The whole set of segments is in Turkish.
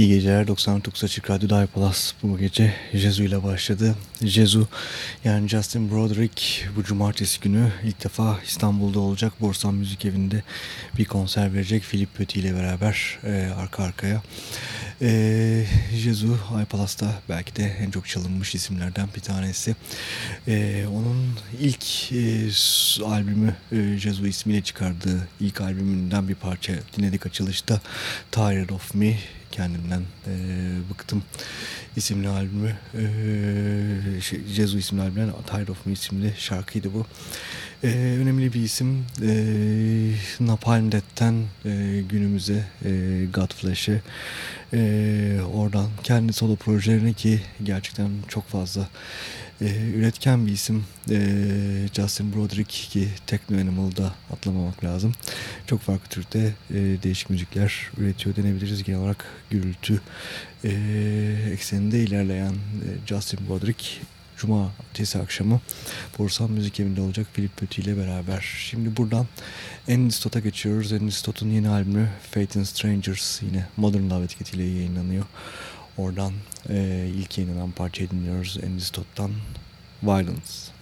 İyi geceler 99 Açık Radyo Plus bu gece Jezu ile başladı. Jezu yani Justin Broderick bu cumartesi günü ilk defa İstanbul'da olacak. Borsan Müzik Evi'nde bir konser verecek Philip Petit ile beraber e, arka arkaya. E, Jezu iPalas'ta belki de en çok çalınmış isimlerden bir tanesi. E, onun ilk e, albümü e, Jezu ismiyle çıkardığı ilk albümünden bir parça dinledik açılışta Tired of Me kendimden e, bıktım. İsimli albümü e, şey, Jezu isimli albümden Tired of Me isimli şarkıydı bu. E, önemli bir isim. E, Napalm Death'ten e, günümüze e, Godflesh'e e, oradan kendi solo projelerini ki gerçekten çok fazla e, üretken bir isim e, Justin Broderick ki Techno Animal'da atlamamak lazım. Çok farklı türde e, değişik müzikler üretiyor denebiliriz. Genel olarak gürültü e, ekseninde ilerleyen e, Justin Broderick Cuma ötesi akşamı Borsan Müzik Evi'nde olacak Philip Petit ile beraber. Şimdi buradan Andy Stott'a geçiyoruz. Andy Stott'un yeni albümü Fate and Strangers yine Modern Love etiketiyle yayınlanıyor. Oradan e, ilk yayınlanan parçayı dinliyoruz. Ennis Todd'dan Violence.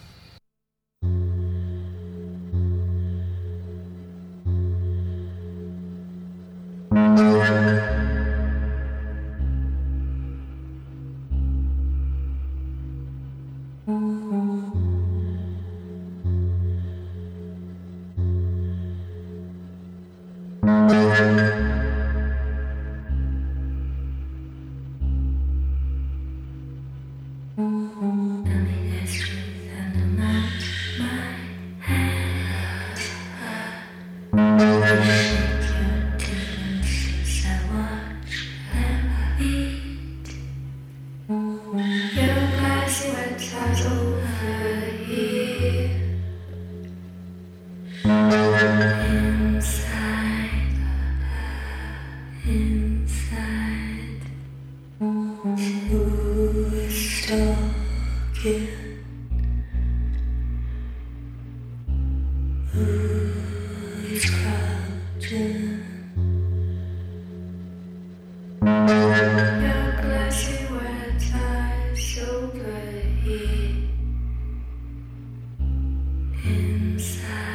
inside.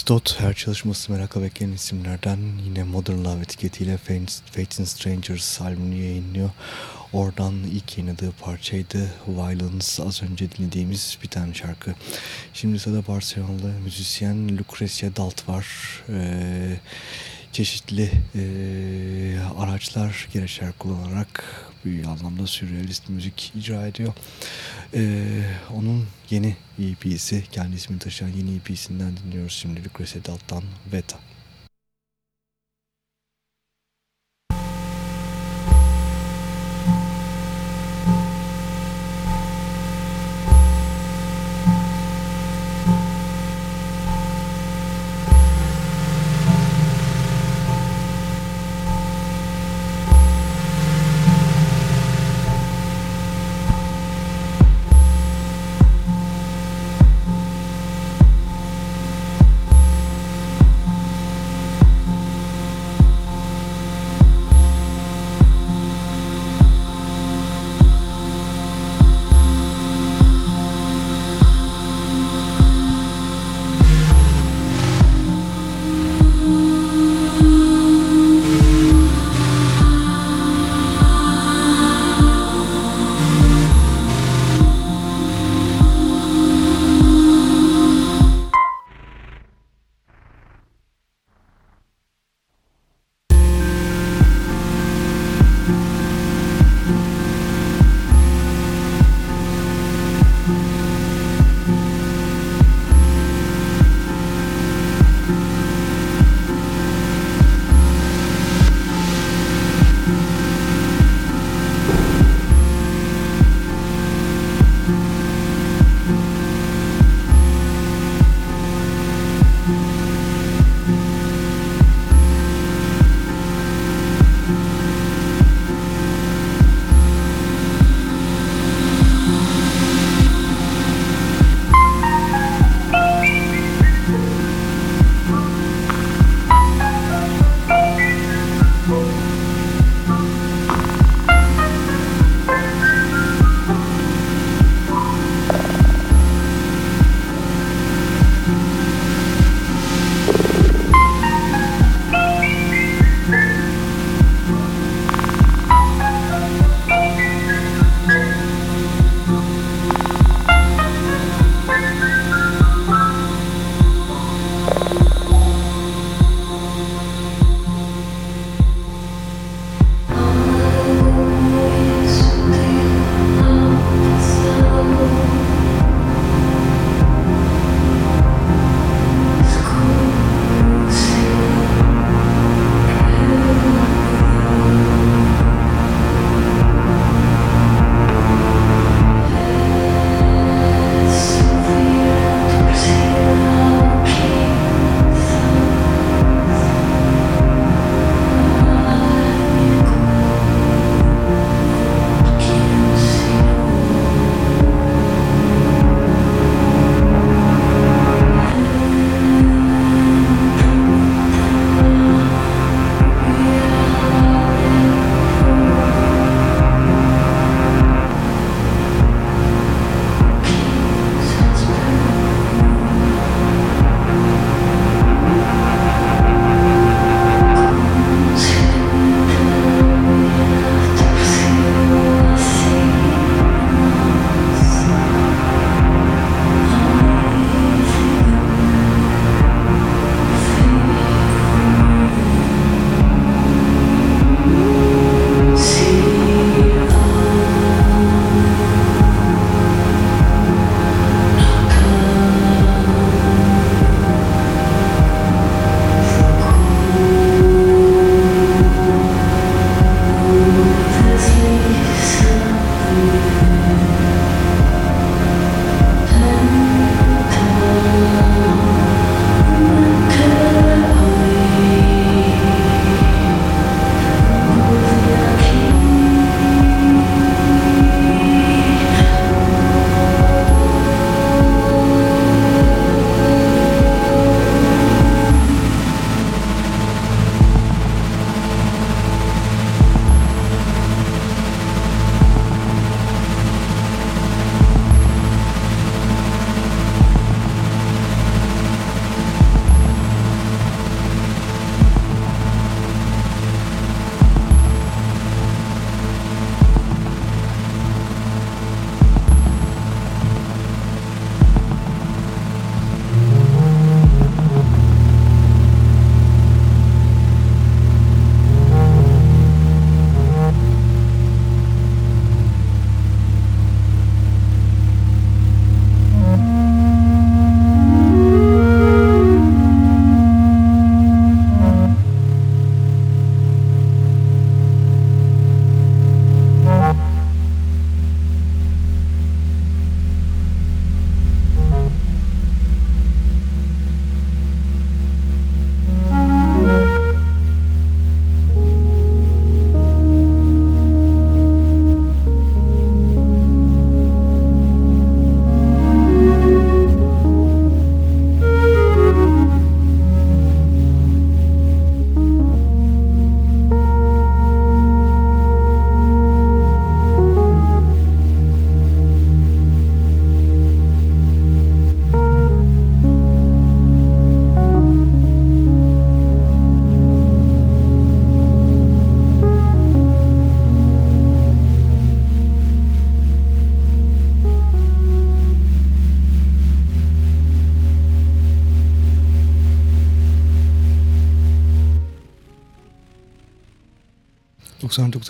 Stott her çalışması merakla beklenen isimlerden yine Modern Love etiketiyle Fates and Strangers albümünü yayınlıyor. Oradan ilk yayınladığı parçaydı Violence az önce dinlediğimiz bir tane şarkı. Şimdi sırada Barcelonalı müzisyen Lucrecia Dalt var. Ee, çeşitli e, araçlar, gereçler kullanarak bir anlamda sürrealist müzik icra ediyor. E, onun yeni EP'si, kendi ismini taşıyan yeni EP'sinden dinliyoruz şimdi Lucrecia Dalt'tan Veta.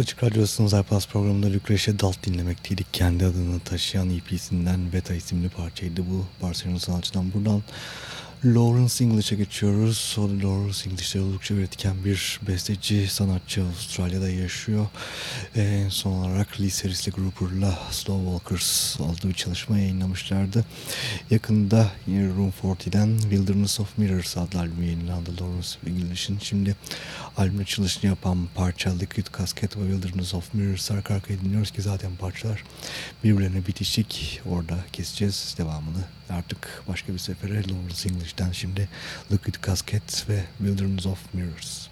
99 Açık Radyosu'nun iPlus programında Lucretia Dalt dinlemekteydik. Kendi adını taşıyan EP'sinden Beta isimli parçaydı bu. Barcelona sanatçıdan buradan Lawrence English'e geçiyoruz. O Lawrence English'te oldukça üretken bir besteci, sanatçı Avustralya'da yaşıyor. En son olarak Lee Seris'le Grouper'la Slow Walkers adlı bir çalışma yayınlamışlardı. Yakında Room 40'den Wilderness of Mirrors adlı albümü yayınlandı Lawrence English'in. Şimdi albüm açılışını yapan parça Liquid Casket ve Wilderness of Mirrors arka arkaya dinliyoruz ki zaten parçalar birbirlerine bitişik. Orada keseceğiz devamını. Artık başka bir sefere Lawrence English'ten şimdi Liquid Casket ve Wilderness of Mirrors.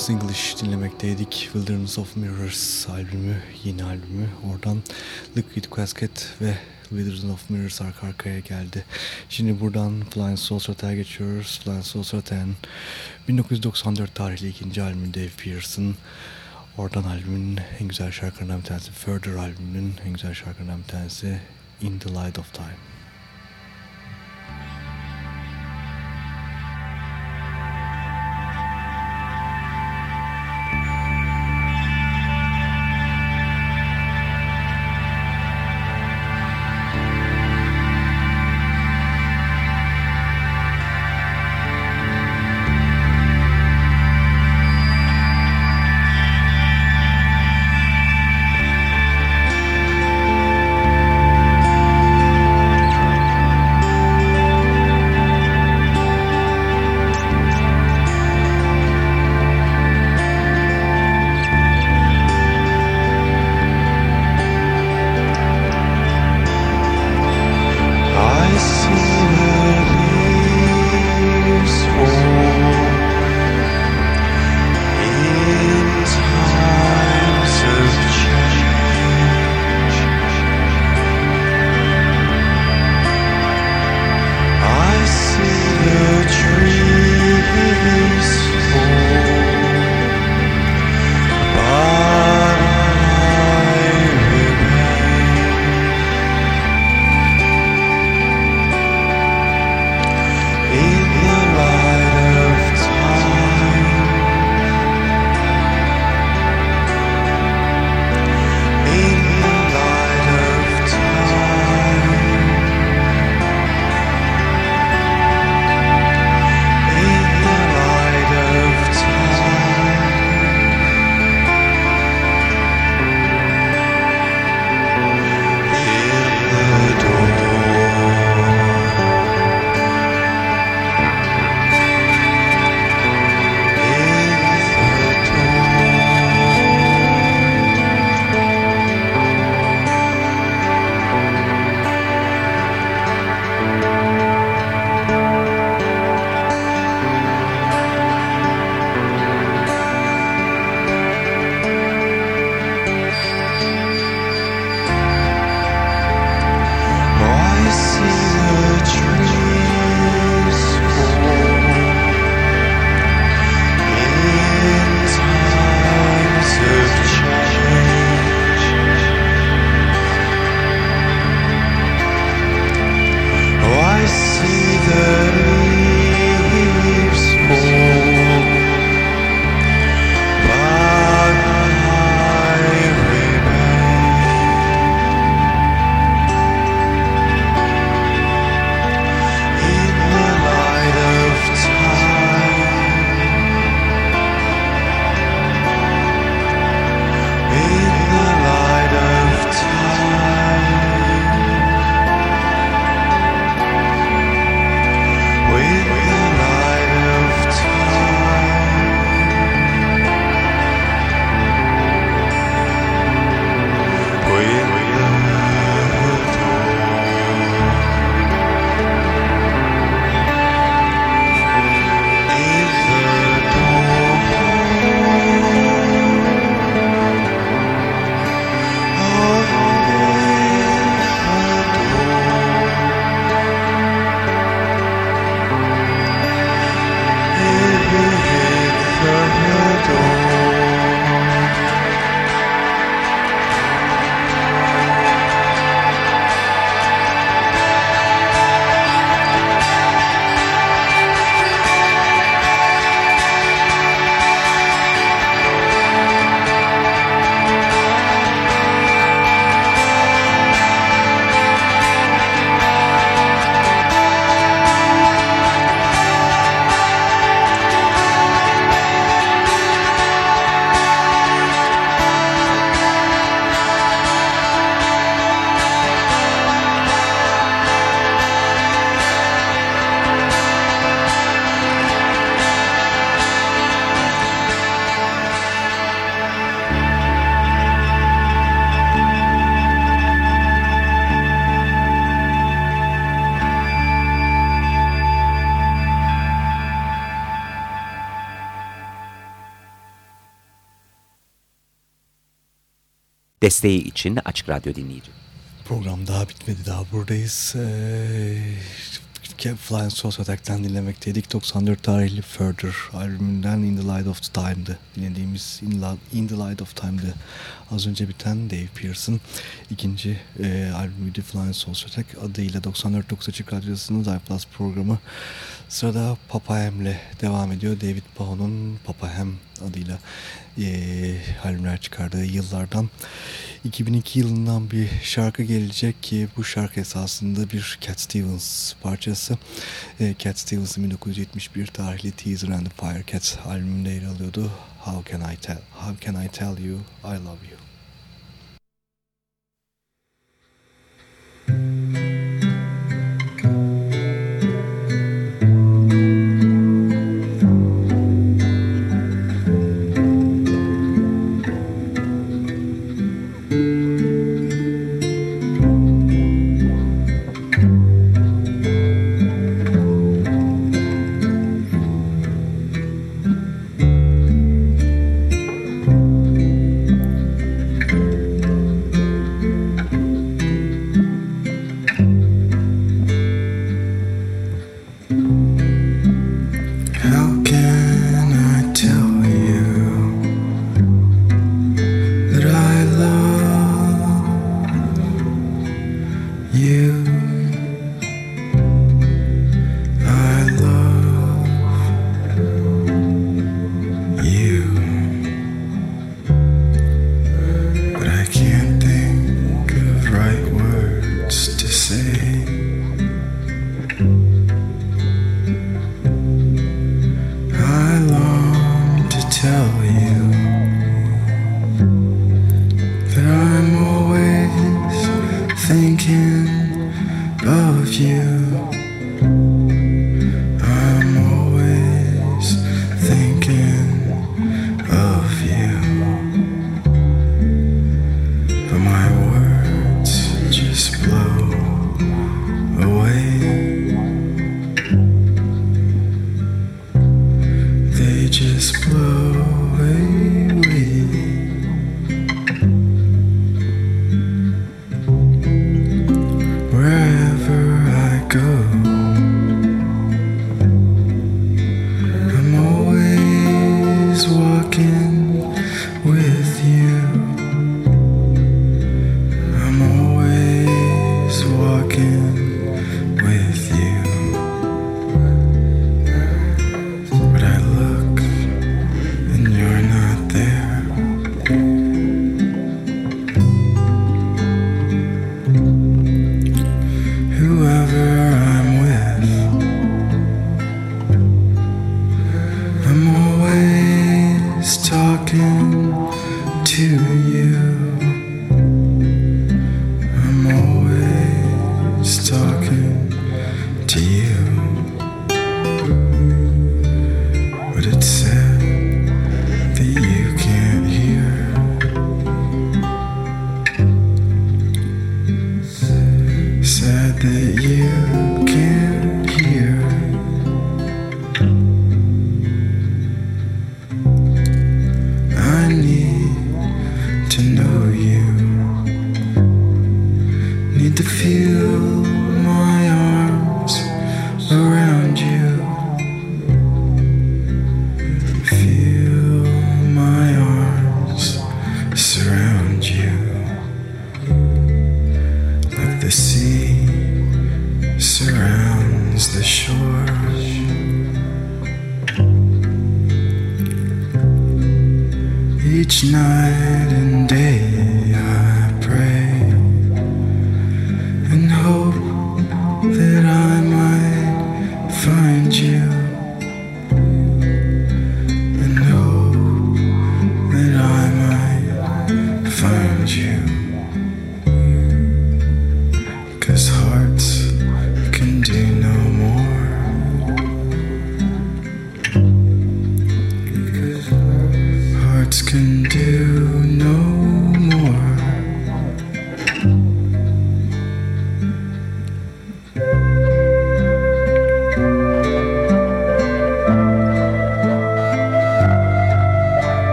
Lawrence English dinlemekteydik. Wilderness of Mirrors albümü, yeni albümü. Oradan Liquid Casket ve Wilderness of Mirrors arka arkaya geldi. Şimdi buradan Flying Saucer'e geçiyoruz. Flying Saucer'ın 1994 tarihli ikinci albümü Dave Pearson. Oradan albümün en güzel şarkılarından bir tanesi, Further albümünün en güzel şarkılarından bir tanesi In the Light of Time. Desteği için Açık Radyo dinleyici. Program daha bitmedi daha buradayız. Ee, Flying Sauce Attack'ten dinlemekteydik. 94 tarihli Further albümünden In the Light of Time'dı. Dinlediğimiz In, In the Light of Time'dı. Az önce biten Dave Pearson ikinci e, albümüydü Flying Sauce Attack adıyla 94.9 Açık Radyosu'nun iPlus programı. Sırada Papa Ham'le devam ediyor. David Bowe'nun Papa Ham adıyla e, albümler çıkardığı yıllardan. 2002 yılından bir şarkı gelecek ki bu şarkı esasında bir Cat Stevens parçası. E, Cat Stevens'ın 1971 tarihli Teaser and the Firecats albümünde yer alıyordu. How Can I Tell, How Can I Tell You I Love You.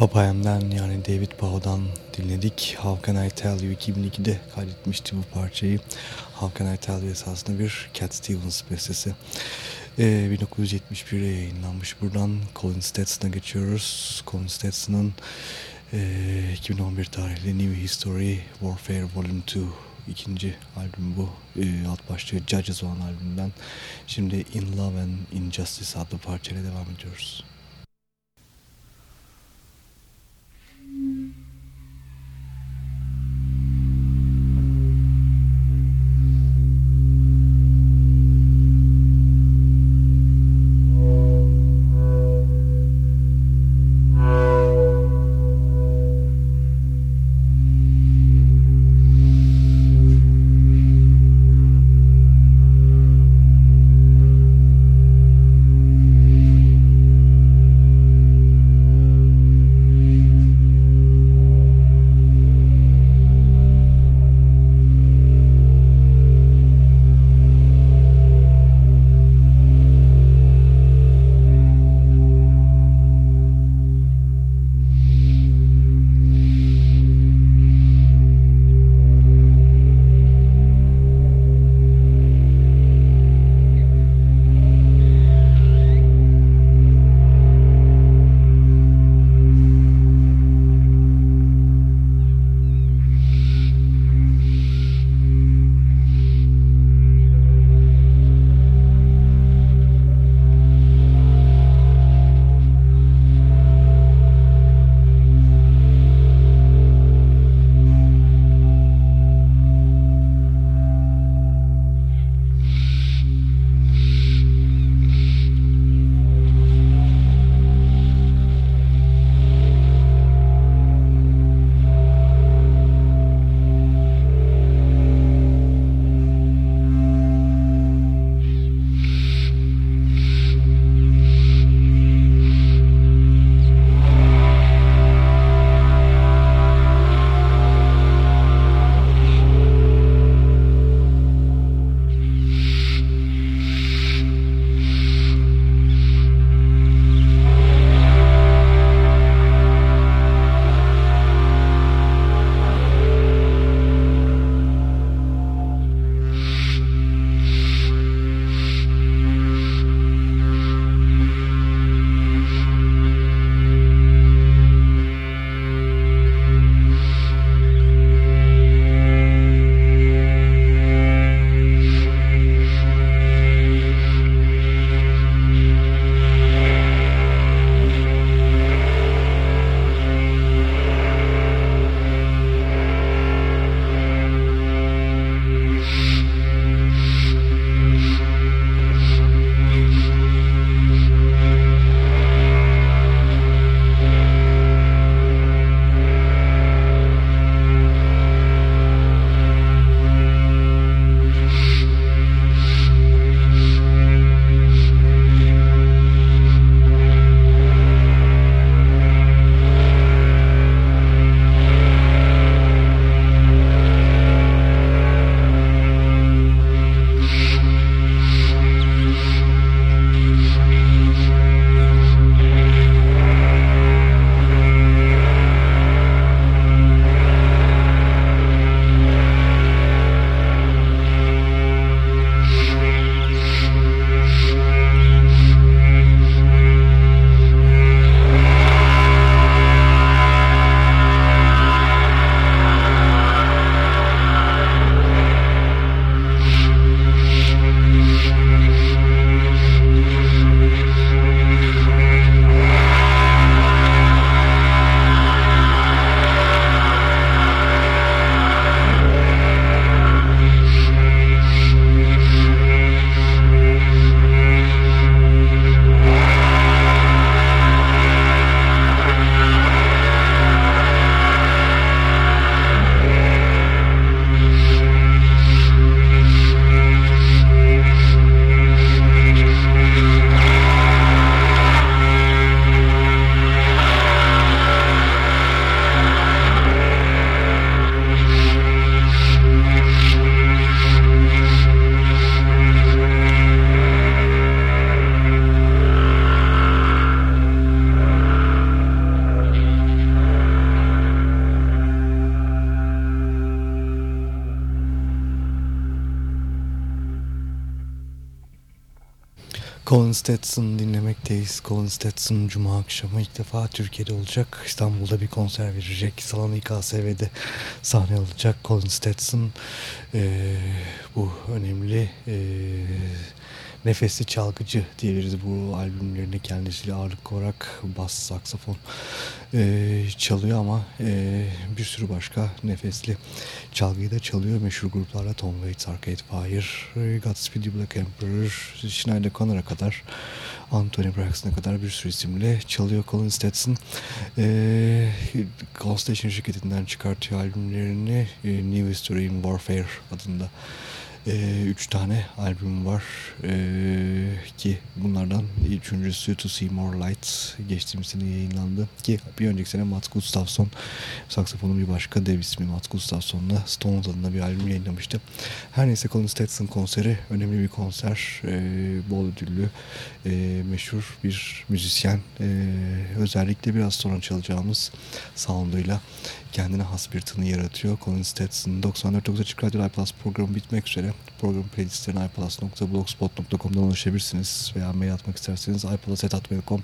Papayam'dan yani David Bow'dan dinledik. How Can I Tell You 2002'de kaydetmişti bu parçayı. How Can I Tell You esasında bir Cat Stevens bestesi. Ee, 1971'de yayınlanmış. Buradan Colin Stetson'a geçiyoruz. Colin Stetson'ın e, 2011 tarihli New History Warfare Volume 2 ikinci albüm bu. E, alt başlığı Judges olan albümden. Şimdi In Love and Injustice adlı parçayla devam ediyoruz. Colin Stetson dinlemekteyiz. Colin Stetson Cuma akşamı ilk defa Türkiye'de olacak. İstanbul'da bir konser verecek. Salon İKSV'de sahne alacak. Colin Stetson e, bu önemli e, nefesli çalgıcı diyebiliriz bu albümlerinde kendisiyle ağırlık olarak bas, saksafon e, çalıyor ama e, bir sürü başka nefesli çalgıyı da çalıyor. Meşhur gruplarla Tom Waits, Arcade Fire, Godspeed You Black Emperor, Schneider Connor'a kadar Anthony Braxton'a kadar bir sürü isimle çalıyor Colin Stetson. E, Constellation şirketinden çıkartıyor albümlerini e, New History in Warfare adında e, üç tane albüm var. E, ki bunlardan üçüncüsü To See More Light geçtiğimiz sene yayınlandı. Ki bir önceki sene Mats Gustafsson saksafonun bir başka dev ismi Mats Gustafsson'la Stones adında bir albüm yayınlamıştı. Her neyse Colin Stetson konseri önemli bir konser. E, bol ödüllü e, meşhur bir müzisyen. E, özellikle biraz sonra çalacağımız sounduyla kendine has bir tını yaratıyor. Colin Stetson 94.9 Açık Radyo iPlus programı bitmek üzere. Program playlistlerine iPlus.blogspot.com'dan ulaşabilirsiniz veya mail atmak isterseniz iPlus.com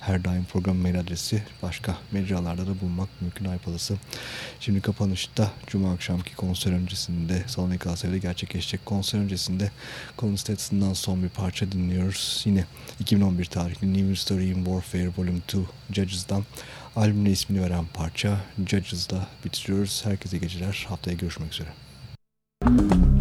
her daim program mail adresi. Başka mecralarda da bulmak mümkün iPlus'ı. Şimdi kapanışta Cuma akşamki konser öncesinde Salon İKSV'de gerçekleşecek konser öncesinde Colin Stetson'dan son bir parça dinliyoruz. Yine 2011 tarihli New Story in Warfare Volume 2 Judges'dan albümle ismini veren parça Judges'da bitiriyoruz. Herkese geceler. Haftaya görüşmek üzere. What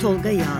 Tolga Yağlı